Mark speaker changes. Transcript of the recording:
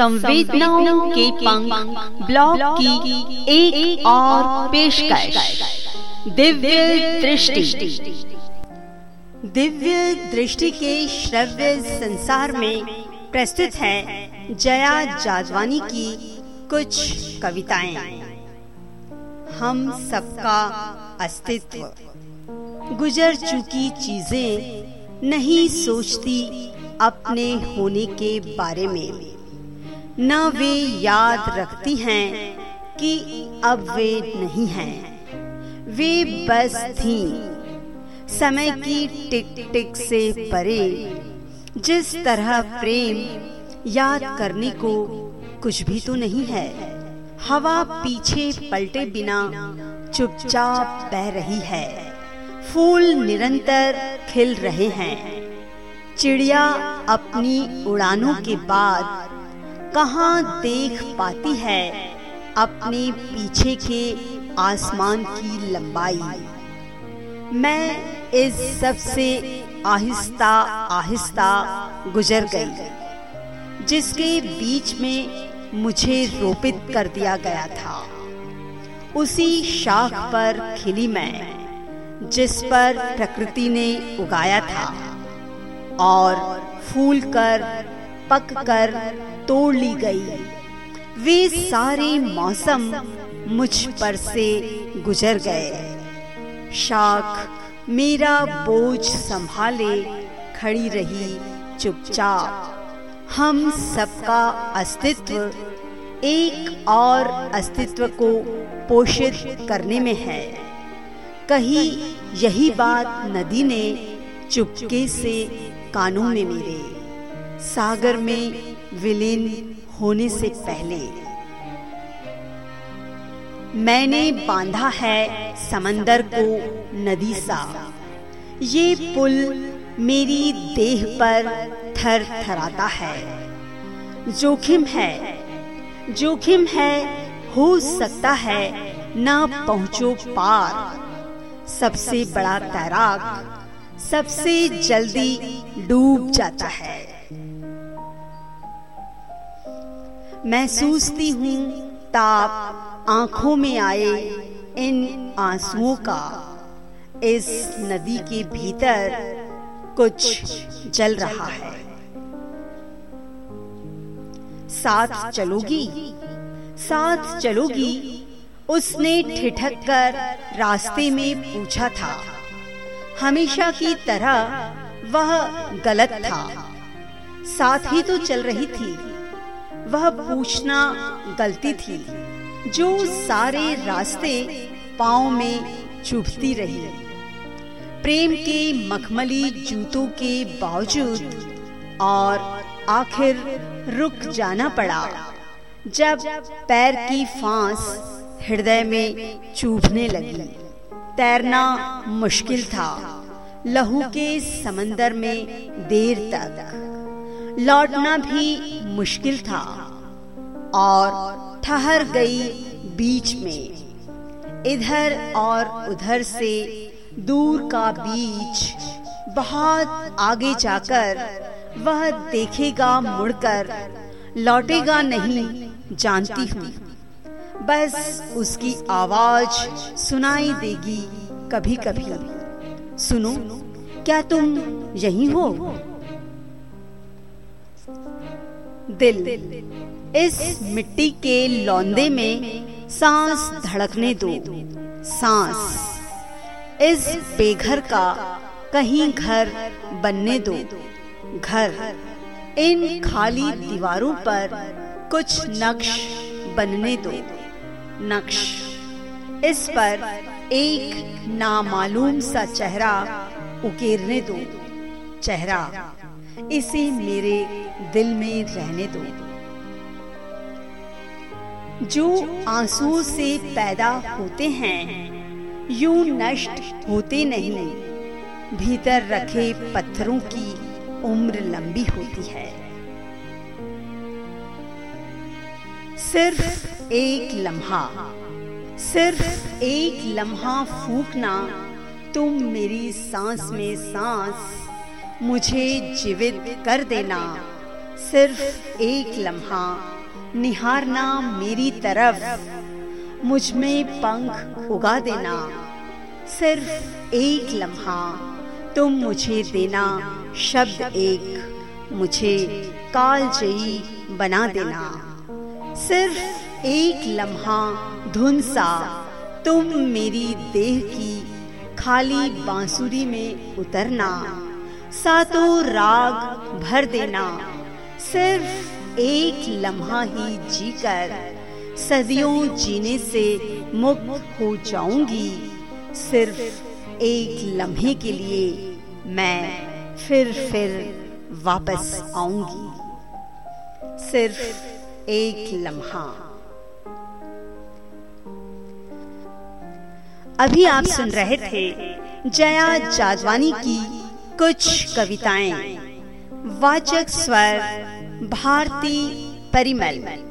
Speaker 1: संवेदनाओं के पंख ब्लॉग की एक, एक और पेशकश। दिव्य दृष्टि। दिव्य दृष्टि के श्रव्य संसार में प्रस्तुत है जया जादवानी की कुछ कविताएँ। हम सबका अस्तित्व। गुजर चुकी चीज़ें नहीं सोचती अपने होने के बारे में। न वे याद रखती हैं कि अब वे नहीं हैं। वे बस थी। समय की टिक टिक से परे, जिस तरह प्रेम याद करने को कुछ भी तो नहीं है, हवा पीछे पलटे बिना चुपचाप बह रही है। फूल निरंतर खिल रहे हैं। चिड़िया अपनी उड़ानों के बाद कहाँ देख पाती है अपने पीछे के आसमान की लंबाई? मैं इस सबसे आहिस्ता आहिस्ता गुजर गई, जिसके बीच में मुझे रोपित कर दिया गया था। उसी शाख पर खिली मैं, जिस पर प्रकृति ने उगाया था, और फूल कर पक कर तोड़ ली गई। वे सारे मौसम मुझ पर से गुजर गए। शाख मेरा बोझ संभाले खड़ी रही चुपचाप। हम सबका अस्तित्व एक और अस्तित्व को पोषित करने में है। कही यही बात नदी ने चुपके से कानों में मेरे। सागर में विलीन होने से पहले। मैंने बांधा है समंदर को नदी सा। ये पुल मेरी देह पर थर थराता है। जोखिम है जोखिम है, हो सकता है ना पहुंचो पार। सबसे बड़ा तैराक सबसे जल्दी डूब जाता है। महसूसती हूँ ताप आँखों में आए इन आंसुओं का। इस नदी के भीतर कुछ जल रहा है। साथ चलोगी साथ चलोगी, उसने ठिठक कर रास्ते में पूछा था। हमेशा की तरह वह गलत था। साथ ही तो चल रही थी। वह पूछना गलती थी, जो सारे रास्ते पाँव में चुभती रही। प्रेम के मखमली जूतों के बावजूद और आखिर रुक जाना पड़ा, जब पैर की फांस हृदय में चुभने लगी। तैरना मुश्किल था, लहू के समंदर में देर तक। लौटना भी मुश्किल था और ठहर गई बीच में। इधर और उधर से दूर का बीच बहुत आगे जाकर वह देखेगा मुड़कर, लौटेगा नहीं, जानती हूँ। बस उसकी आवाज़ सुनाई देगी कभी कभी सुनो, क्या तुम यही हो? दिल। इस मिट्टी के लौंदे में सांस धड़कने दो। सांस। इस बेघर का कहीं घर बनने दो। घर। इन खाली दीवारों पर कुछ नक्श बनने दो। नक्श। इस पर एक नामालूम सा चेहरा उकेरने दो। चेहरा। इसे मेरे दिल में रहने दो। जो आंसुओं से पैदा होते हैं, यूँ नष्ट होते नहीं। भीतर रखे पत्थरों की उम्र लंबी होती है। सिर्फ़ एक लम्हा, सिर्फ़ एक लम्हा फूकना तुम मेरी सांस में सांस मुझे जीवित कर देना। सिर्फ़ एक लम्हा निहारना मेरी तरफ़। मुझमें पंख उगा देना। सिर्फ़ एक लम्हा तुम मुझे देना। शब्द एक मुझे काल जयी बना देना। सिर्फ़ एक लम्हा धुन सा तुम मेरी देह की खाली बांसुरी में उतरना। सातों राग भर देना। सिर्फ़ एक लम्हा ही जीकर। सदियों जीने से मुक्त हो जाऊँगी। सिर्फ़ एक लम्हे के लिए मैं फिर फिर वापस आऊँगी। सिर्फ़ एक लम्हा। अभी आप सुन रहे थे जया जाजवानी की कुछ कविताएँ। वाचक स्वर भारती परिमल।